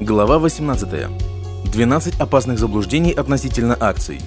Глава 18. 12 опасных заблуждений относительно акций.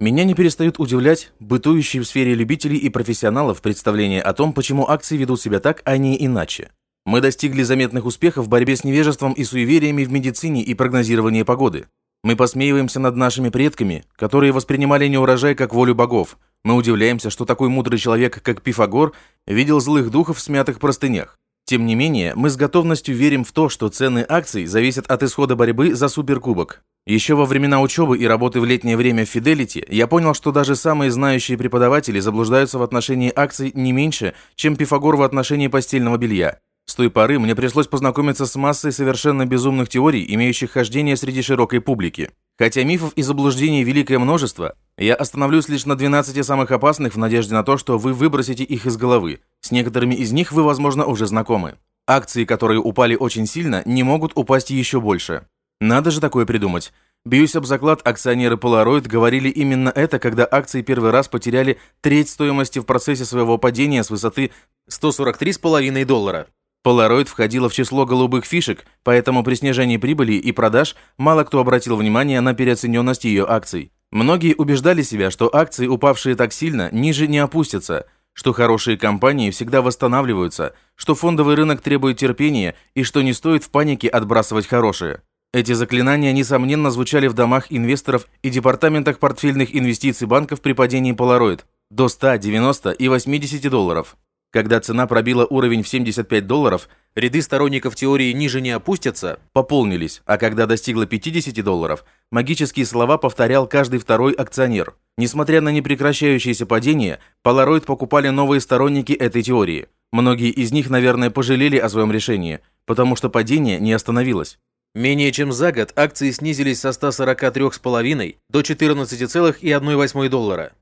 Меня не перестают удивлять бытующие в сфере любителей и профессионалов представления о том, почему акции ведут себя так, а не иначе. Мы достигли заметных успехов в борьбе с невежеством и суевериями в медицине и прогнозировании погоды. Мы посмеиваемся над нашими предками, которые воспринимали неурожай как волю богов. Мы удивляемся, что такой мудрый человек, как Пифагор, видел злых духов в смятых простынях. Тем не менее, мы с готовностью верим в то, что цены акций зависят от исхода борьбы за суперкубок. Еще во времена учебы и работы в летнее время в Fidelity я понял, что даже самые знающие преподаватели заблуждаются в отношении акций не меньше, чем Пифагор в отношении постельного белья. С той поры мне пришлось познакомиться с массой совершенно безумных теорий, имеющих хождение среди широкой публики. Хотя мифов и заблуждений великое множество, я остановлюсь лишь на 12 самых опасных в надежде на то, что вы выбросите их из головы. С некоторыми из них вы, возможно, уже знакомы. Акции, которые упали очень сильно, не могут упасть еще больше. Надо же такое придумать. Бьюсь об заклад, акционеры Polaroid говорили именно это, когда акции первый раз потеряли треть стоимости в процессе своего падения с высоты 143,5 доллара. Polaroid входила в число голубых фишек, поэтому при снижении прибыли и продаж мало кто обратил внимание на переоцененность ее акций. Многие убеждали себя, что акции, упавшие так сильно, ниже не опустятся, что хорошие компании всегда восстанавливаются, что фондовый рынок требует терпения и что не стоит в панике отбрасывать хорошие. Эти заклинания, несомненно, звучали в домах инвесторов и департаментах портфельных инвестиций банков при падении Polaroid до 100, 90 и 80 долларов. Когда цена пробила уровень в 75 долларов, ряды сторонников теории ниже не опустятся, пополнились, а когда достигла 50 долларов, магические слова повторял каждый второй акционер. Несмотря на непрекращающееся падение, Polaroid покупали новые сторонники этой теории. Многие из них, наверное, пожалели о своем решении, потому что падение не остановилось. Менее чем за год акции снизились со 143,5 до 14,1 доллара.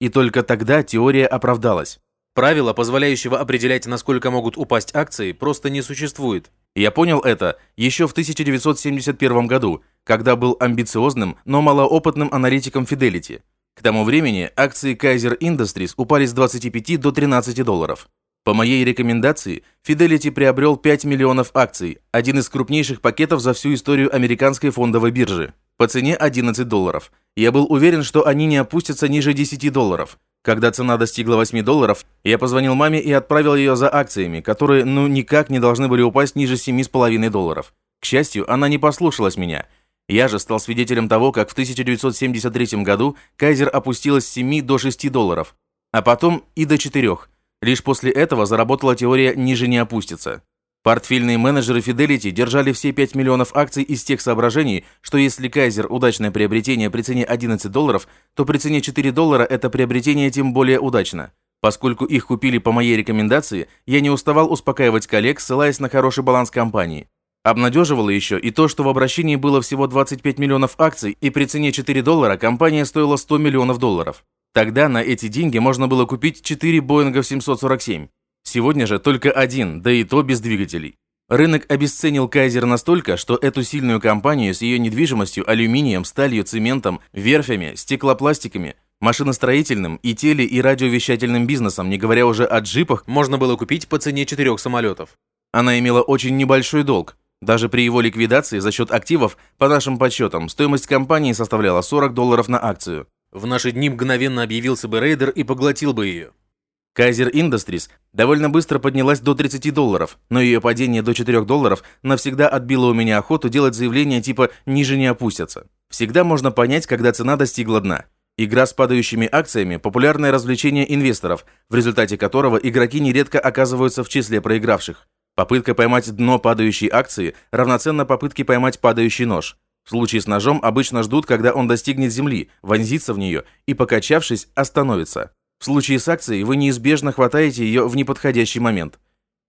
И только тогда теория оправдалась. Правила, позволяющего определять, насколько могут упасть акции, просто не существует. Я понял это еще в 1971 году, когда был амбициозным, но малоопытным аналитиком Fidelity. К тому времени акции Kaiser Industries упали с 25 до 13 долларов. По моей рекомендации, Fidelity приобрел 5 миллионов акций, один из крупнейших пакетов за всю историю американской фондовой биржи, по цене 11 долларов. Я был уверен, что они не опустятся ниже 10 долларов. Когда цена достигла 8 долларов, я позвонил маме и отправил ее за акциями, которые ну никак не должны были упасть ниже 7,5 долларов. К счастью, она не послушалась меня. Я же стал свидетелем того, как в 1973 году Кайзер опустилась с 7 до 6 долларов, а потом и до 4. Лишь после этого заработала теория «ниже не опустится». Портфельные менеджеры Fidelity держали все 5 миллионов акций из тех соображений, что если Кайзер – удачное приобретение при цене 11 долларов, то при цене 4 доллара это приобретение тем более удачно. Поскольку их купили по моей рекомендации, я не уставал успокаивать коллег, ссылаясь на хороший баланс компании. Обнадеживало еще и то, что в обращении было всего 25 миллионов акций, и при цене 4 доллара компания стоила 100 миллионов долларов. Тогда на эти деньги можно было купить 4 Боингов 747. Сегодня же только один, да и то без двигателей. Рынок обесценил Кайзер настолько, что эту сильную компанию с ее недвижимостью, алюминием, сталью, цементом, верфями, стеклопластиками, машиностроительным и теле- и радиовещательным бизнесом, не говоря уже о джипах, можно было купить по цене четырех самолетов. Она имела очень небольшой долг. Даже при его ликвидации за счет активов, по нашим подсчетам, стоимость компании составляла 40 долларов на акцию. В наши дни мгновенно объявился бы рейдер и поглотил бы ее. Kaiser Industries довольно быстро поднялась до 30 долларов, но ее падение до 4 долларов навсегда отбило у меня охоту делать заявления типа «ниже не опустятся». Всегда можно понять, когда цена достигла дна. Игра с падающими акциями – популярное развлечение инвесторов, в результате которого игроки нередко оказываются в числе проигравших. Попытка поймать дно падающей акции равноценна попытке поймать падающий нож. В случае с ножом обычно ждут, когда он достигнет земли, вонзится в нее и, покачавшись, остановится. В случае с акцией вы неизбежно хватаете ее в неподходящий момент.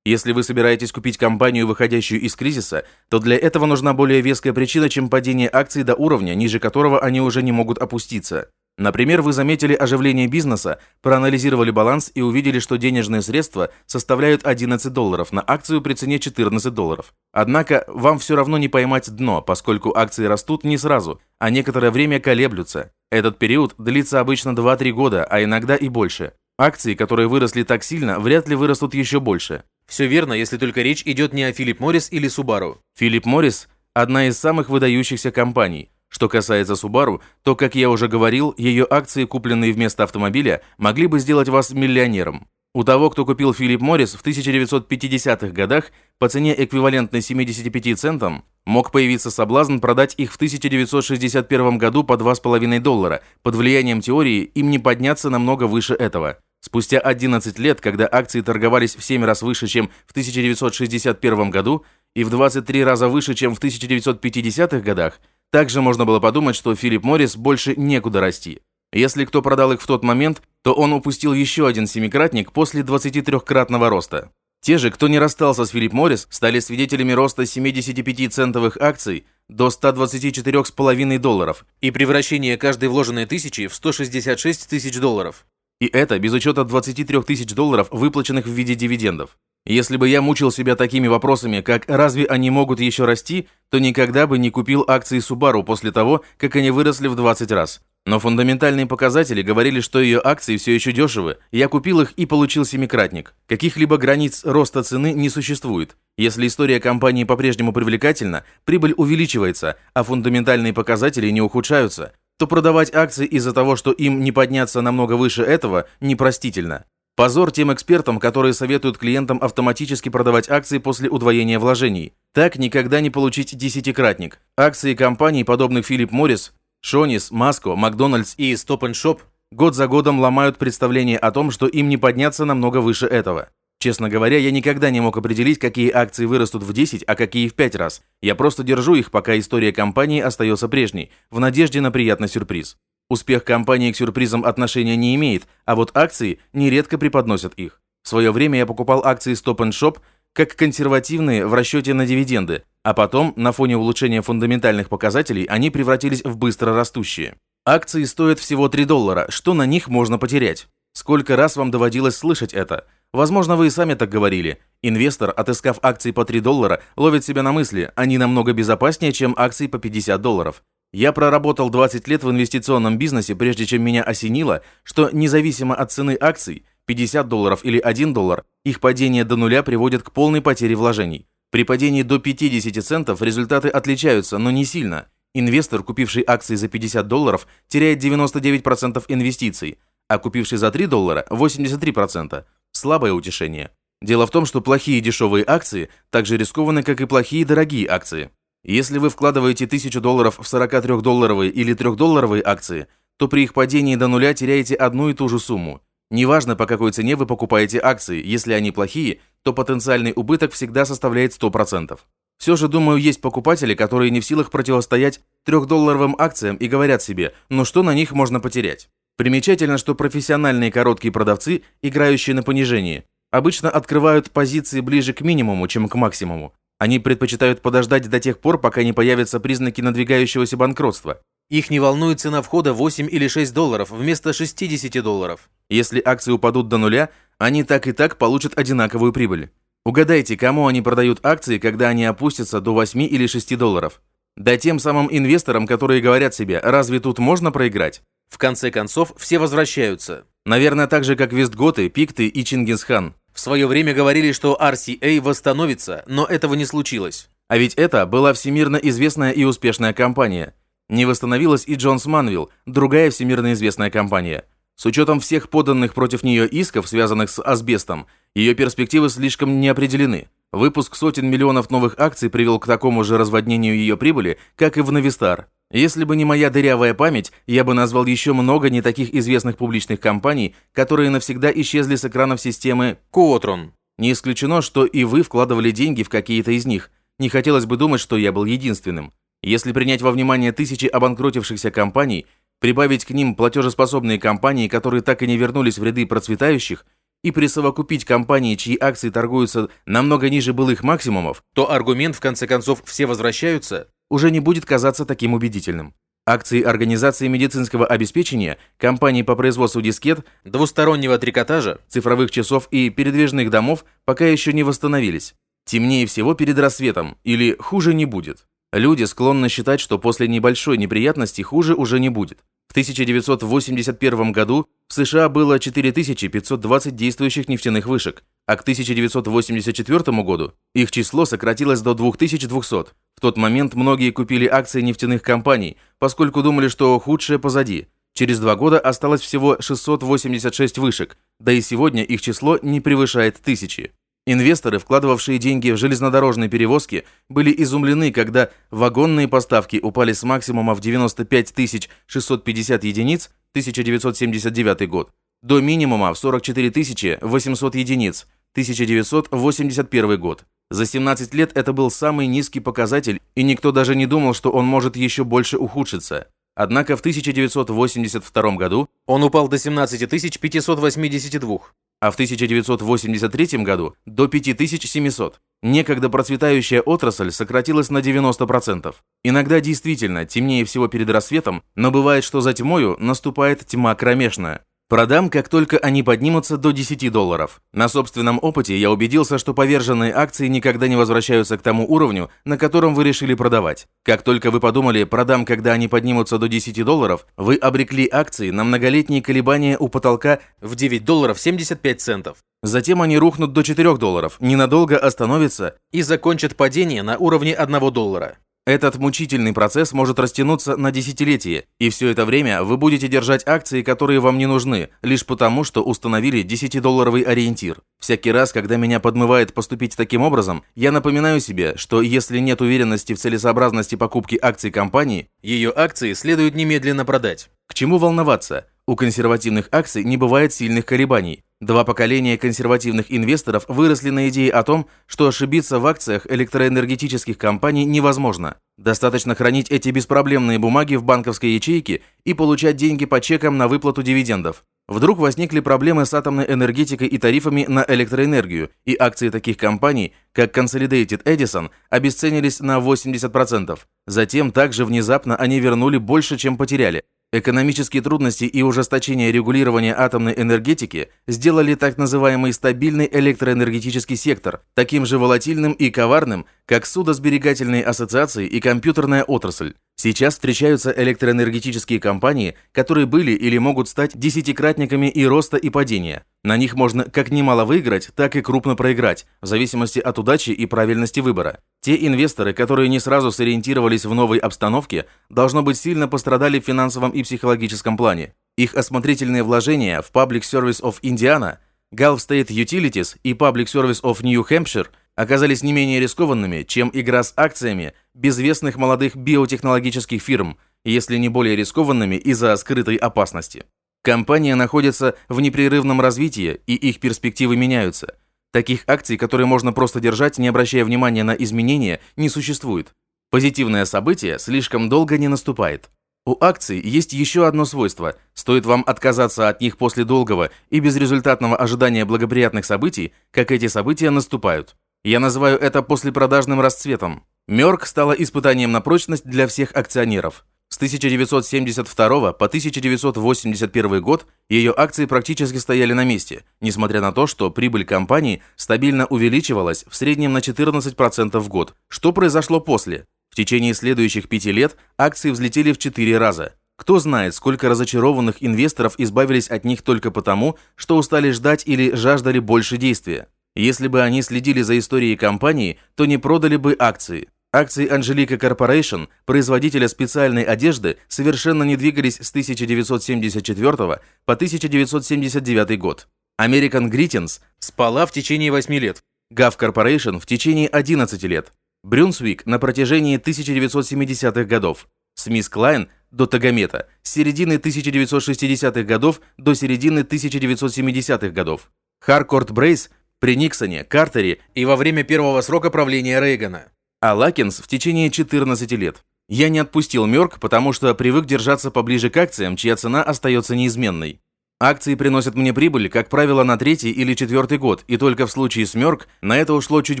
Если вы собираетесь купить компанию, выходящую из кризиса, то для этого нужна более веская причина, чем падение акций до уровня, ниже которого они уже не могут опуститься. Например, вы заметили оживление бизнеса, проанализировали баланс и увидели, что денежные средства составляют 11 долларов на акцию при цене 14 долларов. Однако вам все равно не поймать дно, поскольку акции растут не сразу, а некоторое время колеблются. Этот период длится обычно 2-3 года, а иногда и больше. Акции, которые выросли так сильно, вряд ли вырастут еще больше. Все верно, если только речь идет не о Филипп Моррис или Subaru. Филипп Моррис – одна из самых выдающихся компаний. Что касается Subaru, то, как я уже говорил, ее акции, купленные вместо автомобиля, могли бы сделать вас миллионером. У того, кто купил Филипп Моррис в 1950-х годах по цене эквивалентной 75 центам, мог появиться соблазн продать их в 1961 году по 2,5 доллара. Под влиянием теории им не подняться намного выше этого. Спустя 11 лет, когда акции торговались в 7 раз выше, чем в 1961 году, и в 23 раза выше, чем в 1950-х годах, также можно было подумать, что Филипп Моррис больше некуда расти. Если кто продал их в тот момент, то он упустил еще один семикратник после 23-кратного роста. Те же, кто не расстался с Филипп Моррис, стали свидетелями роста 75-центовых акций до 124,5 долларов и превращения каждой вложенной тысячи в 166 тысяч долларов. И это без учета 23 тысяч долларов, выплаченных в виде дивидендов. Если бы я мучил себя такими вопросами, как «разве они могут еще расти?», то никогда бы не купил акции Subaru после того, как они выросли в 20 раз. Но фундаментальные показатели говорили, что ее акции все еще дешевы. Я купил их и получил семикратник. Каких-либо границ роста цены не существует. Если история компании по-прежнему привлекательна, прибыль увеличивается, а фундаментальные показатели не ухудшаются, то продавать акции из-за того, что им не подняться намного выше этого, непростительно. Позор тем экспертам, которые советуют клиентам автоматически продавать акции после удвоения вложений. Так никогда не получить десятикратник. Акции компаний, подобных Philip Morris, Шонис, Маско, Макдональдс и Stop Shop год за годом ломают представление о том, что им не подняться намного выше этого. Честно говоря, я никогда не мог определить, какие акции вырастут в 10, а какие в 5 раз. Я просто держу их, пока история компании остается прежней, в надежде на приятный сюрприз. Успех компании к сюрпризам отношения не имеет, а вот акции нередко преподносят их. В свое время я покупал акции Stop Shop как консервативные в расчете на дивиденды, а потом, на фоне улучшения фундаментальных показателей, они превратились в быстро растущие. Акции стоят всего 3 доллара, что на них можно потерять? Сколько раз вам доводилось слышать это? Возможно, вы и сами так говорили. Инвестор, отыскав акции по 3 доллара, ловит себя на мысли, они намного безопаснее, чем акции по 50 долларов. Я проработал 20 лет в инвестиционном бизнесе, прежде чем меня осенило, что независимо от цены акций, 50 долларов или 1 доллар, их падение до нуля приводит к полной потере вложений. При падении до 50 центов результаты отличаются, но не сильно. Инвестор, купивший акции за 50 долларов, теряет 99% инвестиций, а купивший за 3 доллара – 83%. Слабое утешение. Дело в том, что плохие дешевые акции так же рискованы, как и плохие дорогие акции. Если вы вкладываете 1000 долларов в 43-долларовые или 3-долларовые акции, то при их падении до нуля теряете одну и ту же сумму. Неважно, по какой цене вы покупаете акции, если они плохие, то потенциальный убыток всегда составляет 100%. Все же, думаю, есть покупатели, которые не в силах противостоять трехдолларовым акциям и говорят себе, ну что на них можно потерять. Примечательно, что профессиональные короткие продавцы, играющие на понижении, обычно открывают позиции ближе к минимуму, чем к максимуму. Они предпочитают подождать до тех пор, пока не появятся признаки надвигающегося банкротства. Их не волнует цена входа 8 или 6 долларов вместо 60 долларов. Если акции упадут до нуля, они так и так получат одинаковую прибыль. Угадайте, кому они продают акции, когда они опустятся до 8 или 6 долларов? Да тем самым инвесторам, которые говорят себе, разве тут можно проиграть? В конце концов, все возвращаются. Наверное, так же, как Вестготы, Пикты и Чингисхан. В свое время говорили, что RCA восстановится, но этого не случилось. А ведь это была всемирно известная и успешная компания – не восстановилась и Джонс Манвилл, другая всемирно известная компания. С учетом всех поданных против нее исков, связанных с асбестом, ее перспективы слишком не определены. Выпуск сотен миллионов новых акций привел к такому же разводнению ее прибыли, как и в Новистар. Если бы не моя дырявая память, я бы назвал еще много не таких известных публичных компаний, которые навсегда исчезли с экранов системы Коотрон. Не исключено, что и вы вкладывали деньги в какие-то из них. Не хотелось бы думать, что я был единственным. Если принять во внимание тысячи обанкротившихся компаний, прибавить к ним платежеспособные компании, которые так и не вернулись в ряды процветающих, и присовокупить компании, чьи акции торгуются намного ниже былых максимумов, то аргумент, в конце концов, все возвращаются, уже не будет казаться таким убедительным. Акции Организации медицинского обеспечения, компании по производству дискет, двустороннего трикотажа, цифровых часов и передвижных домов пока еще не восстановились. Темнее всего перед рассветом, или хуже не будет. Люди склонны считать, что после небольшой неприятности хуже уже не будет. В 1981 году в США было 4520 действующих нефтяных вышек, а к 1984 году их число сократилось до 2200. В тот момент многие купили акции нефтяных компаний, поскольку думали, что худшее позади. Через два года осталось всего 686 вышек, да и сегодня их число не превышает тысячи. Инвесторы, вкладывавшие деньги в железнодорожные перевозки, были изумлены, когда вагонные поставки упали с максимума в 95 650 единиц 1979 год до минимума в 44 800 единиц 1981 год. За 17 лет это был самый низкий показатель, и никто даже не думал, что он может еще больше ухудшиться. Однако в 1982 году он упал до 17 582, а в 1983 году до 5700. Некогда процветающая отрасль сократилась на 90%. Иногда действительно темнее всего перед рассветом, но бывает, что за тьмою наступает тьма кромешная. Продам, как только они поднимутся до 10 долларов. На собственном опыте я убедился, что поверженные акции никогда не возвращаются к тому уровню, на котором вы решили продавать. Как только вы подумали «продам, когда они поднимутся до 10 долларов», вы обрекли акции на многолетние колебания у потолка в 9 долларов 75 центов. Затем они рухнут до 4 долларов, ненадолго остановятся и закончат падение на уровне 1 доллара. Этот мучительный процесс может растянуться на десятилетия, и все это время вы будете держать акции, которые вам не нужны, лишь потому, что установили 10-долларовый ориентир. Всякий раз, когда меня подмывает поступить таким образом, я напоминаю себе, что если нет уверенности в целесообразности покупки акций компании, ее акции следует немедленно продать. К чему волноваться? У консервативных акций не бывает сильных колебаний. Два поколения консервативных инвесторов выросли на идее о том, что ошибиться в акциях электроэнергетических компаний невозможно. Достаточно хранить эти беспроблемные бумаги в банковской ячейке и получать деньги по чекам на выплату дивидендов. Вдруг возникли проблемы с атомной энергетикой и тарифами на электроэнергию, и акции таких компаний, как Consolidated Edison, обесценились на 80%. Затем также внезапно они вернули больше, чем потеряли. Экономические трудности и ужесточение регулирования атомной энергетики сделали так называемый стабильный электроэнергетический сектор таким же волатильным и коварным, как судосберегательные ассоциации и компьютерная отрасль. Сейчас встречаются электроэнергетические компании, которые были или могут стать десятикратниками и роста, и падения. На них можно как немало выиграть, так и крупно проиграть, в зависимости от удачи и правильности выбора. Те инвесторы, которые не сразу сориентировались в новой обстановке, должно быть сильно пострадали в финансовом и психологическом плане. Их осмотрительные вложения в Public Service of Indiana, Gulf State Utilities и Public Service of New Hampshire – оказались не менее рискованными, чем игра с акциями безвестных молодых биотехнологических фирм, если не более рискованными из-за скрытой опасности. Компания находится в непрерывном развитии, и их перспективы меняются. Таких акций, которые можно просто держать, не обращая внимания на изменения, не существует. Позитивное событие слишком долго не наступает. У акций есть еще одно свойство. Стоит вам отказаться от них после долгого и безрезультатного ожидания благоприятных событий, как эти события наступают. Я называю это послепродажным расцветом. Мерк стала испытанием на прочность для всех акционеров. С 1972 по 1981 год ее акции практически стояли на месте, несмотря на то, что прибыль компании стабильно увеличивалась в среднем на 14% в год. Что произошло после? В течение следующих пяти лет акции взлетели в 4 раза. Кто знает, сколько разочарованных инвесторов избавились от них только потому, что устали ждать или жаждали больше действия. Если бы они следили за историей компании, то не продали бы акции. Акции Angelica Corporation, производителя специальной одежды, совершенно не двигались с 1974 по 1979 год. American Greetings спала в течение 8 лет. Gav Corporation в течение 11 лет. Брюнсвик на протяжении 1970-х годов. Смис Клайн до Тагомета с середины 1960-х годов до середины 1970-х годов. Харкорт Брейс при Никсоне, Картере и во время первого срока правления Рейгана, а Лакинс в течение 14 лет. Я не отпустил Мерк, потому что привык держаться поближе к акциям, чья цена остается неизменной. Акции приносят мне прибыль, как правило, на третий или четвертый год, и только в случае с Мерк на это ушло чуть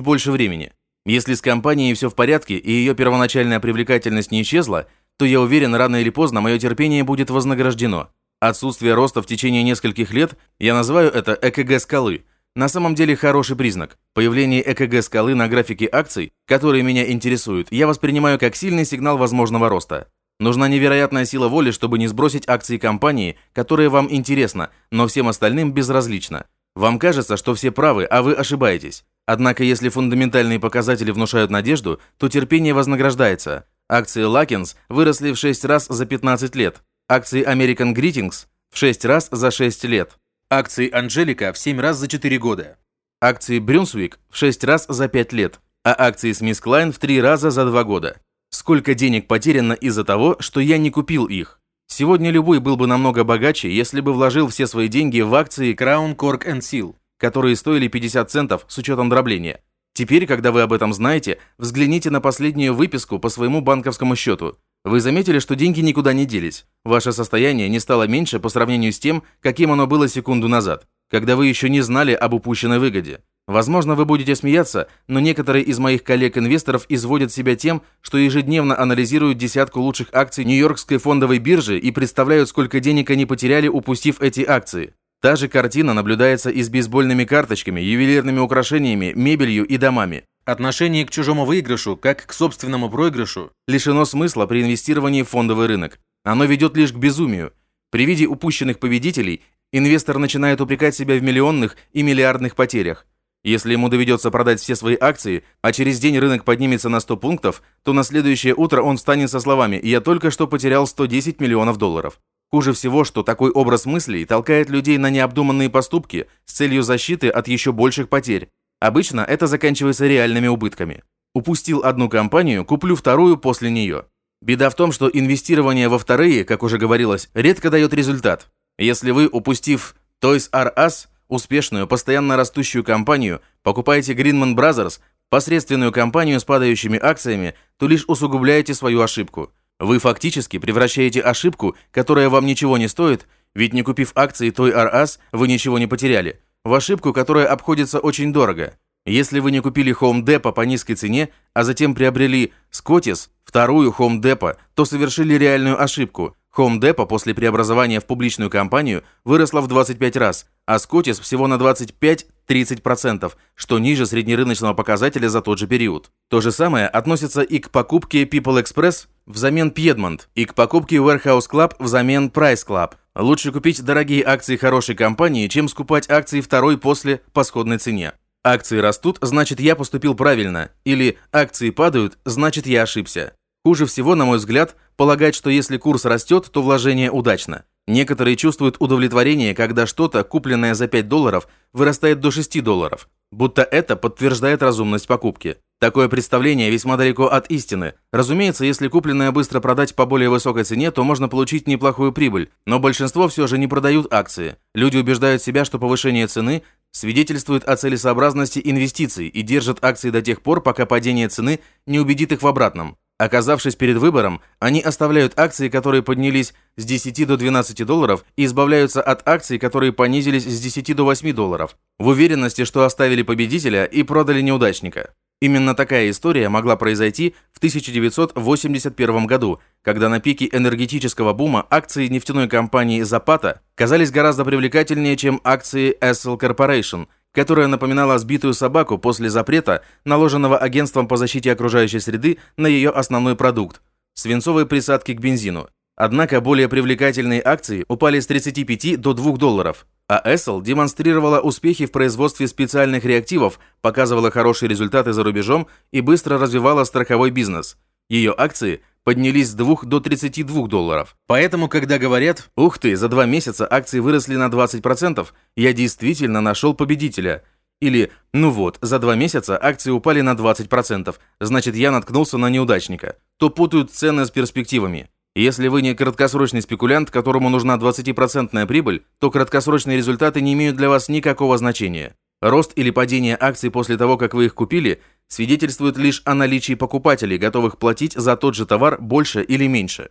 больше времени. Если с компанией все в порядке и ее первоначальная привлекательность не исчезла, то я уверен, рано или поздно мое терпение будет вознаграждено. Отсутствие роста в течение нескольких лет, я называю это ЭКГ скалы – на самом деле хороший признак. Появление ЭКГ скалы на графике акций, которые меня интересуют, я воспринимаю как сильный сигнал возможного роста. Нужна невероятная сила воли, чтобы не сбросить акции компании, которые вам интересно, но всем остальным безразлично. Вам кажется, что все правы, а вы ошибаетесь. Однако, если фундаментальные показатели внушают надежду, то терпение вознаграждается. Акции Лакинс выросли в 6 раз за 15 лет. Акции American Greetings в 6 раз за 6 лет. Акции Анжелика в 7 раз за 4 года. Акции Брюнсвик в 6 раз за 5 лет. А акции Смис Клайн в 3 раза за 2 года. Сколько денег потеряно из-за того, что я не купил их? Сегодня любой был бы намного богаче, если бы вложил все свои деньги в акции Crown Cork and Seal которые стоили 50 центов с учетом дробления. Теперь, когда вы об этом знаете, взгляните на последнюю выписку по своему банковскому счету. Вы заметили, что деньги никуда не делись. Ваше состояние не стало меньше по сравнению с тем, каким оно было секунду назад, когда вы еще не знали об упущенной выгоде. Возможно, вы будете смеяться, но некоторые из моих коллег-инвесторов изводят себя тем, что ежедневно анализируют десятку лучших акций Нью-Йоркской фондовой биржи и представляют, сколько денег они потеряли, упустив эти акции. Та же картина наблюдается и с бейсбольными карточками, ювелирными украшениями, мебелью и домами. Отношение к чужому выигрышу, как к собственному проигрышу, лишено смысла при инвестировании в фондовый рынок. Оно ведет лишь к безумию. При виде упущенных победителей инвестор начинает упрекать себя в миллионных и миллиардных потерях. Если ему доведется продать все свои акции, а через день рынок поднимется на 100 пунктов, то на следующее утро он встанет со словами «Я только что потерял 110 миллионов долларов». Хуже всего, что такой образ мыслей толкает людей на необдуманные поступки с целью защиты от еще больших потерь. Обычно это заканчивается реальными убытками. Упустил одну компанию, куплю вторую после нее. Беда в том, что инвестирование во вторые, как уже говорилось, редко дает результат. Если вы, упустив Toys R Us, успешную, постоянно растущую компанию, покупаете Greenman Brothers, посредственную компанию с падающими акциями, то лишь усугубляете свою ошибку – вы фактически превращаете ошибку, которая вам ничего не стоит, ведь не купив акции той RAS, вы ничего не потеряли, в ошибку, которая обходится очень дорого. Если вы не купили Home Depot по низкой цене, а затем приобрели Scottis, вторую Home Depot, то совершили реальную ошибку. Depot после преобразования в публичную компанию выросла в 25 раз, а Scottis всего на 25-30%, что ниже среднерыночного показателя за тот же период. То же самое относится и к покупке People Express взамен Piedmont, и к покупке Warehouse Club взамен Price Club. Лучше купить дорогие акции хорошей компании, чем скупать акции второй после по сходной цене. Акции растут, значит я поступил правильно, или акции падают, значит я ошибся. Хуже всего, на мой взгляд, полагать, что если курс растет, то вложение удачно. Некоторые чувствуют удовлетворение, когда что-то, купленное за 5 долларов, вырастает до 6 долларов, будто это подтверждает разумность покупки. Такое представление весьма далеко от истины. Разумеется, если купленное быстро продать по более высокой цене, то можно получить неплохую прибыль, но большинство все же не продают акции. Люди убеждают себя, что повышение цены свидетельствует о целесообразности инвестиций и держат акции до тех пор, пока падение цены не убедит их в обратном. Оказавшись перед выбором, они оставляют акции, которые поднялись с 10 до 12 долларов, и избавляются от акций, которые понизились с 10 до 8 долларов, в уверенности, что оставили победителя и продали неудачника. Именно такая история могла произойти в 1981 году, когда на пике энергетического бума акции нефтяной компании Zapata казались гораздо привлекательнее, чем акции Essel Corporation, которая напоминала сбитую собаку после запрета, наложенного агентством по защите окружающей среды на ее основной продукт – свинцовые присадки к бензину. Однако более привлекательные акции упали с 35 до 2 долларов, а Essel демонстрировала успехи в производстве специальных реактивов, показывала хорошие результаты за рубежом и быстро развивала страховой бизнес. Ее акции поднялись с 2 до 32 долларов. Поэтому, когда говорят «Ух ты, за два месяца акции выросли на 20%, я действительно нашел победителя», или «Ну вот, за два месяца акции упали на 20%, значит я наткнулся на неудачника», то путают цены с перспективами. Если вы не краткосрочный спекулянт, которому нужна 20% прибыль, то краткосрочные результаты не имеют для вас никакого значения. Рост или падение акций после того, как вы их купили, свидетельствует лишь о наличии покупателей, готовых платить за тот же товар больше или меньше.